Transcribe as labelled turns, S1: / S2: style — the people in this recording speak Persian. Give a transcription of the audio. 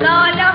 S1: No, no.